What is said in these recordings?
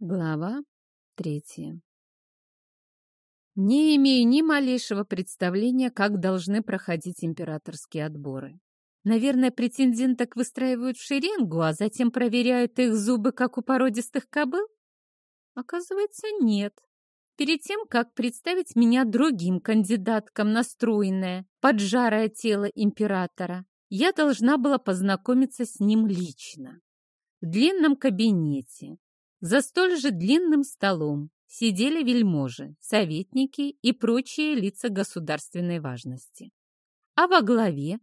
Глава третья. Не имею ни малейшего представления, как должны проходить императорские отборы. Наверное, претенденток выстраивают в шеренгу, а затем проверяют их зубы, как у породистых кобыл? Оказывается, нет. Перед тем, как представить меня другим кандидаткам настроенное, поджарое тело императора, я должна была познакомиться с ним лично. В длинном кабинете, за столь же длинным столом сидели вельможи, советники и прочие лица государственной важности. А во главе,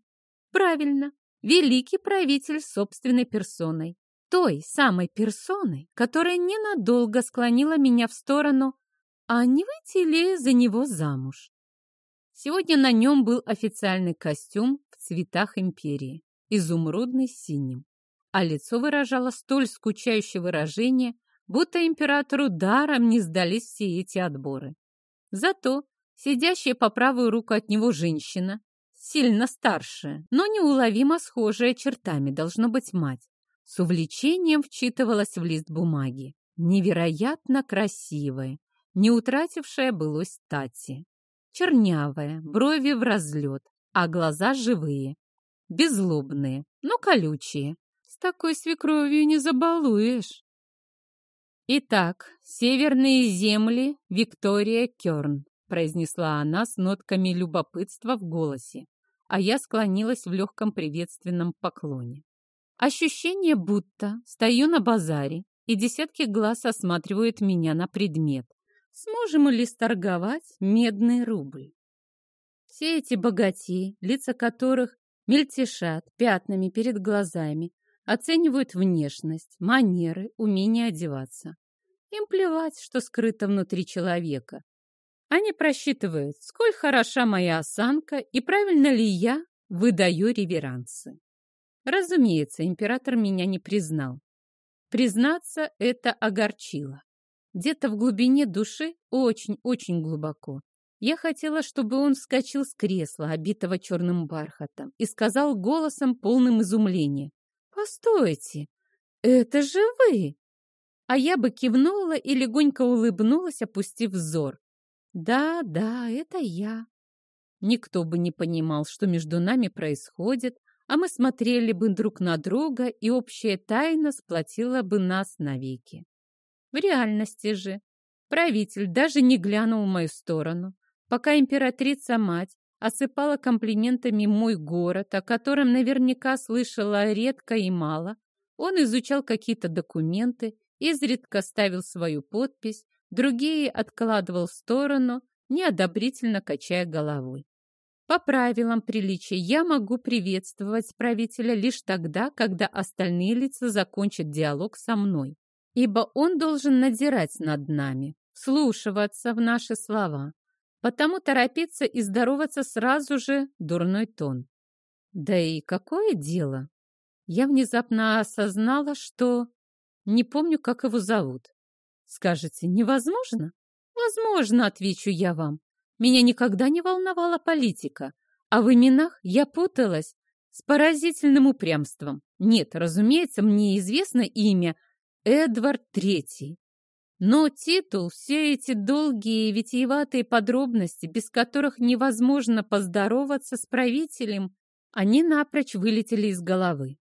правильно, великий правитель собственной персоной, той самой персоной, которая ненадолго склонила меня в сторону, а не выйти ли за него замуж. Сегодня на нем был официальный костюм в цветах империи, изумрудный синим, а лицо выражало столь скучающее выражение, будто императору даром не сдались все эти отборы. Зато сидящая по правую руку от него женщина, сильно старшая, но неуловимо схожая чертами, должно быть мать, с увлечением вчитывалась в лист бумаги. Невероятно красивая, не утратившая былой стати. Чернявая, брови в разлет, а глаза живые, беззлобные, но колючие. С такой свекровью не забалуешь. «Итак, северные земли Виктория Кёрн», произнесла она с нотками любопытства в голосе, а я склонилась в легком приветственном поклоне. Ощущение, будто стою на базаре, и десятки глаз осматривают меня на предмет. Сможем ли сторговать медный рубль? Все эти богатеи, лица которых мельтешат пятнами перед глазами, Оценивают внешность, манеры, умение одеваться. Им плевать, что скрыто внутри человека. Они просчитывают, сколь хороша моя осанка и правильно ли я выдаю реверансы. Разумеется, император меня не признал. Признаться, это огорчило. Где-то в глубине души, очень-очень глубоко, я хотела, чтобы он вскочил с кресла, обитого черным бархатом, и сказал голосом, полным изумления. «Постойте, это же вы!» А я бы кивнула и легонько улыбнулась, опустив взор. «Да, да, это я». Никто бы не понимал, что между нами происходит, а мы смотрели бы друг на друга, и общая тайна сплотила бы нас навеки. В реальности же правитель даже не глянул в мою сторону, пока императрица-мать осыпала комплиментами мой город, о котором наверняка слышала редко и мало. Он изучал какие-то документы, изредка ставил свою подпись, другие откладывал в сторону, неодобрительно качая головой. По правилам приличия я могу приветствовать правителя лишь тогда, когда остальные лица закончат диалог со мной, ибо он должен надзирать над нами, слушаться в наши слова, Потому торопиться и здороваться сразу же дурной тон. Да и какое дело? Я внезапно осознала, что не помню, как его зовут. Скажете, невозможно? Возможно, отвечу я вам. Меня никогда не волновала политика, а в именах я путалась с поразительным упрямством. Нет, разумеется, мне известно имя Эдвард Третий. Но титул, все эти долгие витиеватые подробности, без которых невозможно поздороваться с правителем, они напрочь вылетели из головы.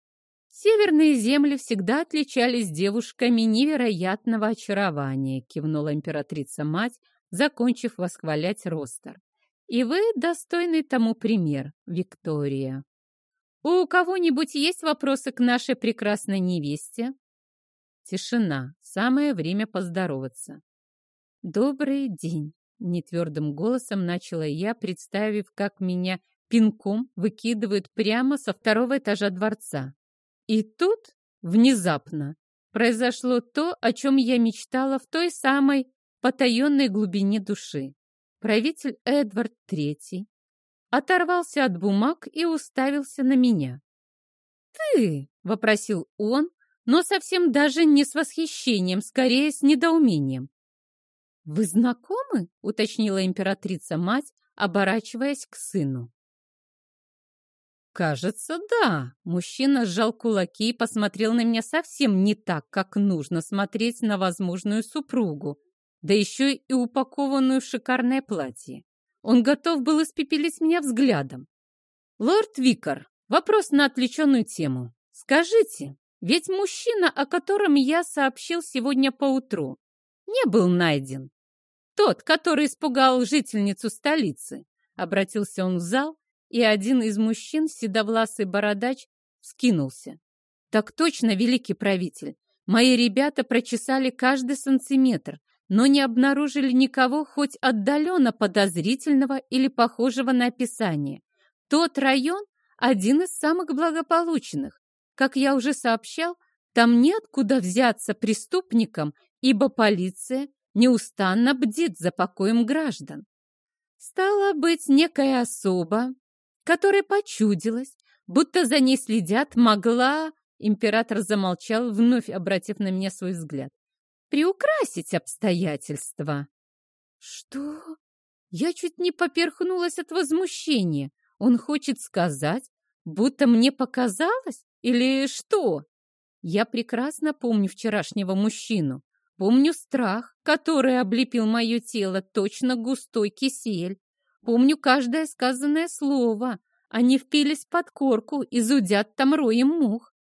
Северные земли всегда отличались девушками невероятного очарования, кивнула императрица-мать, закончив восхвалять Ростер. И вы достойный тому пример, Виктория. У кого-нибудь есть вопросы к нашей прекрасной невесте? Тишина. Самое время поздороваться. «Добрый день!» — нетвердым голосом начала я, представив, как меня пинком выкидывают прямо со второго этажа дворца. И тут, внезапно, произошло то, о чем я мечтала в той самой потаенной глубине души. Правитель Эдвард III оторвался от бумаг и уставился на меня. «Ты!» — вопросил он, но совсем даже не с восхищением, скорее с недоумением. «Вы знакомы?» — уточнила императрица-мать, оборачиваясь к сыну. Кажется, да. Мужчина сжал кулаки и посмотрел на меня совсем не так, как нужно смотреть на возможную супругу, да еще и упакованную в шикарное платье. Он готов был испепелить меня взглядом. «Лорд Викар, вопрос на отвлеченную тему. Скажите, ведь мужчина, о котором я сообщил сегодня поутру, не был найден. Тот, который испугал жительницу столицы. Обратился он в зал, и один из мужчин, седовласый бородач, вскинулся. Так точно, великий правитель. Мои ребята прочесали каждый сантиметр, но не обнаружили никого хоть отдаленно подозрительного или похожего на описание. Тот район – один из самых благополучных. Как я уже сообщал, там неоткуда взяться преступникам, ибо полиция неустанно бдит за покоем граждан. Стала быть, некая особа, которая почудилась, будто за ней следят, могла... Император замолчал, вновь обратив на меня свой взгляд. Приукрасить обстоятельства. Что? Я чуть не поперхнулась от возмущения. Он хочет сказать, будто мне показалось? Или что? Я прекрасно помню вчерашнего мужчину. Помню страх, который облепил мое тело, точно густой кисель. Помню каждое сказанное слово. Они впились под корку и зудят там роем мух.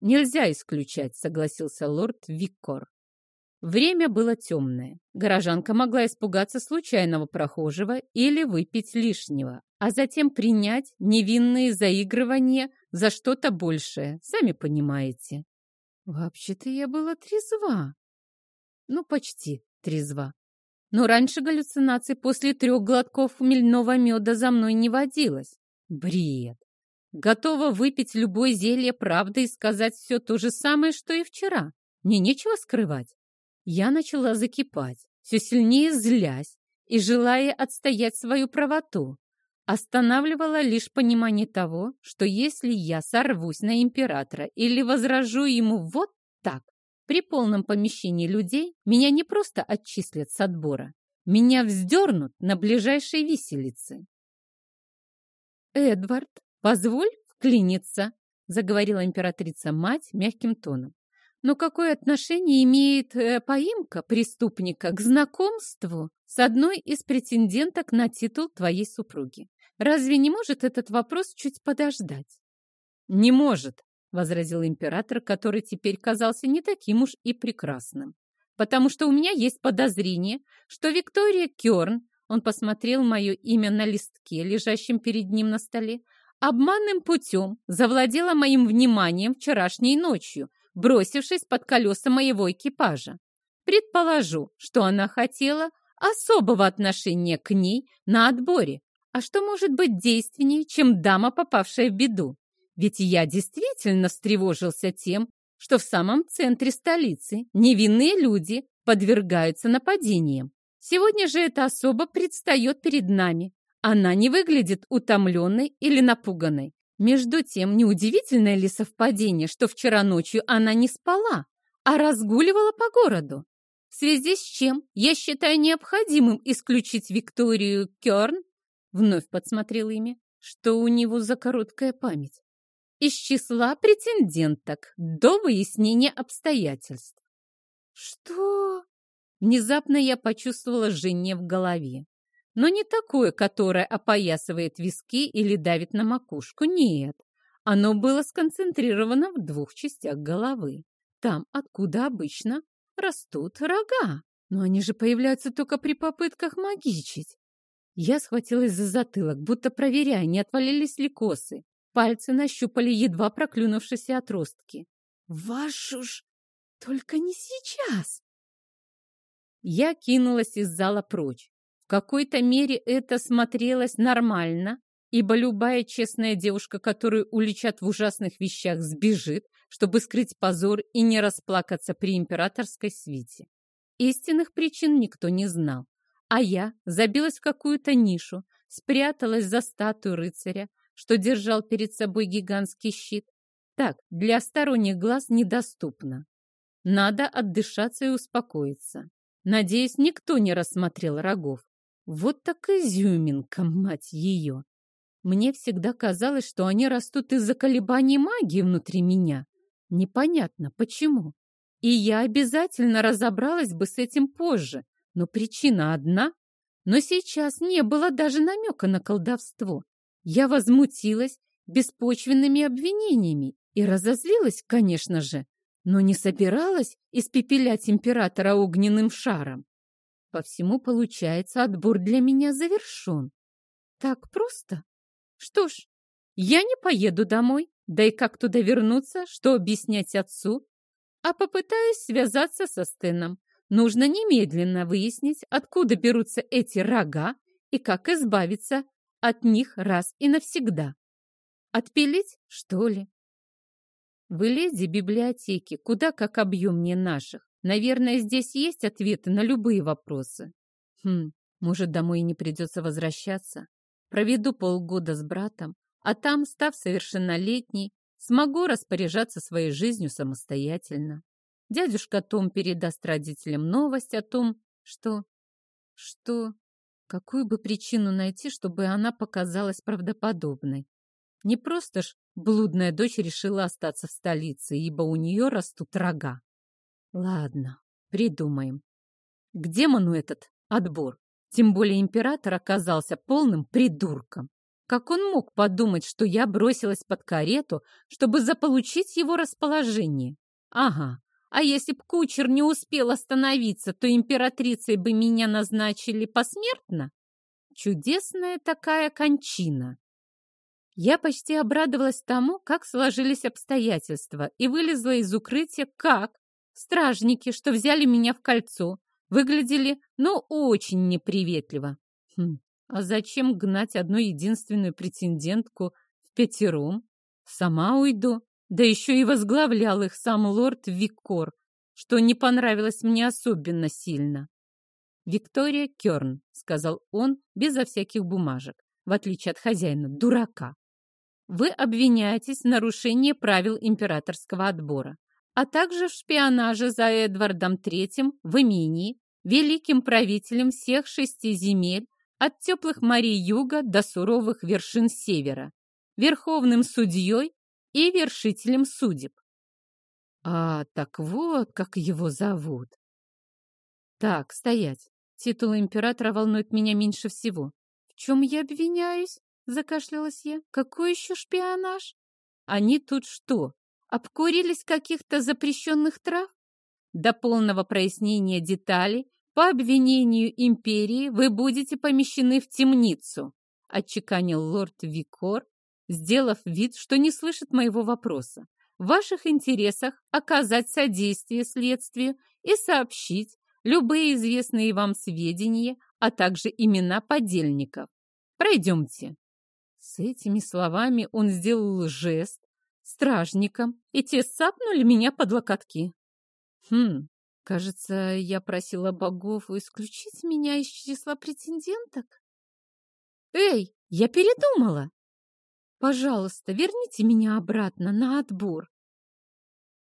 «Нельзя исключать», — согласился лорд Виккор. Время было темное. Горожанка могла испугаться случайного прохожего или выпить лишнего, а затем принять невинные заигрывания за что-то большее, сами понимаете. Вообще-то я была трезва. Ну, почти трезва. Но раньше галлюцинаций после трех глотков мельного меда за мной не водилось. Бред. Готова выпить любое зелье правды и сказать все то же самое, что и вчера. Мне нечего скрывать. Я начала закипать, все сильнее злясь и желая отстоять свою правоту. Останавливало лишь понимание того, что если я сорвусь на императора или возражу ему вот так, при полном помещении людей меня не просто отчислят с отбора, меня вздернут на ближайшей виселице. «Эдвард, позволь вклиниться», — заговорила императрица-мать мягким тоном. «Но какое отношение имеет э, поимка преступника к знакомству с одной из претенденток на титул твоей супруги? Разве не может этот вопрос чуть подождать?» «Не может», — возразил император, который теперь казался не таким уж и прекрасным. «Потому что у меня есть подозрение, что Виктория Кёрн, он посмотрел мое имя на листке, лежащем перед ним на столе, обманным путем завладела моим вниманием вчерашней ночью, бросившись под колеса моего экипажа. Предположу, что она хотела особого отношения к ней на отборе. А что может быть действеннее, чем дама, попавшая в беду? Ведь я действительно встревожился тем, что в самом центре столицы невинные люди подвергаются нападениям. Сегодня же эта особа предстает перед нами. Она не выглядит утомленной или напуганной. Между тем, неудивительное ли совпадение, что вчера ночью она не спала, а разгуливала по городу? В связи с чем я считаю необходимым исключить Викторию Кёрн, вновь подсмотрел имя, что у него за короткая память из числа претенденток до выяснения обстоятельств. Что? Внезапно я почувствовала жжение в голове. Но не такое, которое опоясывает виски или давит на макушку. Нет, оно было сконцентрировано в двух частях головы. Там, откуда обычно растут рога. Но они же появляются только при попытках магичить. Я схватилась за затылок, будто проверяя, не отвалились ли косы. Пальцы нащупали едва проклюнувшиеся отростки. «Вашу ж! Только не сейчас!» Я кинулась из зала прочь. В какой-то мере это смотрелось нормально, ибо любая честная девушка, которую уличат в ужасных вещах, сбежит, чтобы скрыть позор и не расплакаться при императорской свите. Истинных причин никто не знал. А я забилась в какую-то нишу, спряталась за статую рыцаря, что держал перед собой гигантский щит. Так, для сторонних глаз недоступно. Надо отдышаться и успокоиться. Надеюсь, никто не рассмотрел рогов. Вот так изюминка, мать ее! Мне всегда казалось, что они растут из-за колебаний магии внутри меня. Непонятно, почему. И я обязательно разобралась бы с этим позже, но причина одна. Но сейчас не было даже намека на колдовство. Я возмутилась беспочвенными обвинениями и разозлилась, конечно же, но не собиралась испепелять императора огненным шаром. По всему, получается, отбор для меня завершен. Так просто? Что ж, я не поеду домой, да и как туда вернуться, что объяснять отцу, а попытаюсь связаться со Стеном. Нужно немедленно выяснить, откуда берутся эти рога и как избавиться от них раз и навсегда. Отпилить, что ли? Вы леди библиотеки, куда как объемнее наших. Наверное, здесь есть ответы на любые вопросы. Хм, может, домой не придется возвращаться? Проведу полгода с братом, а там, став совершеннолетней, смогу распоряжаться своей жизнью самостоятельно. Дядюшка Том передаст родителям новость о том, что... Что... Какую бы причину найти, чтобы она показалась правдоподобной? Не просто ж блудная дочь решила остаться в столице, ибо у нее растут рога. Ладно, придумаем. К демону этот отбор. Тем более император оказался полным придурком. Как он мог подумать, что я бросилась под карету, чтобы заполучить его расположение? Ага, а если б кучер не успел остановиться, то императрицей бы меня назначили посмертно? Чудесная такая кончина. Я почти обрадовалась тому, как сложились обстоятельства, и вылезла из укрытия как? Стражники, что взяли меня в кольцо, выглядели, ну, очень неприветливо. Хм, а зачем гнать одну единственную претендентку в пятером? Сама уйду. Да еще и возглавлял их сам лорд Викор, что не понравилось мне особенно сильно. «Виктория Керн», — сказал он, безо всяких бумажек, в отличие от хозяина, дурака. «Вы обвиняетесь в нарушении правил императорского отбора, а также в шпионаже за Эдвардом III в имении, великим правителем всех шести земель от теплых морей юга до суровых вершин севера, верховным судьей и вершителем судеб. А, так вот, как его зовут. Так, стоять. Титул императора волнует меня меньше всего. В чем я обвиняюсь? Закашлялась я. Какой еще шпионаж? Они тут что, обкурились каких-то запрещенных трав? До полного прояснения деталей по обвинению империи вы будете помещены в темницу, отчеканил лорд Викор, сделав вид, что не слышит моего вопроса. В ваших интересах оказать содействие следствию и сообщить любые известные вам сведения, а также имена подельников. Пройдемте. С этими словами он сделал жест стражникам, и те сапнули меня под локотки. Хм, кажется, я просила богов исключить меня из числа претенденток. Эй, я передумала. Пожалуйста, верните меня обратно на отбор.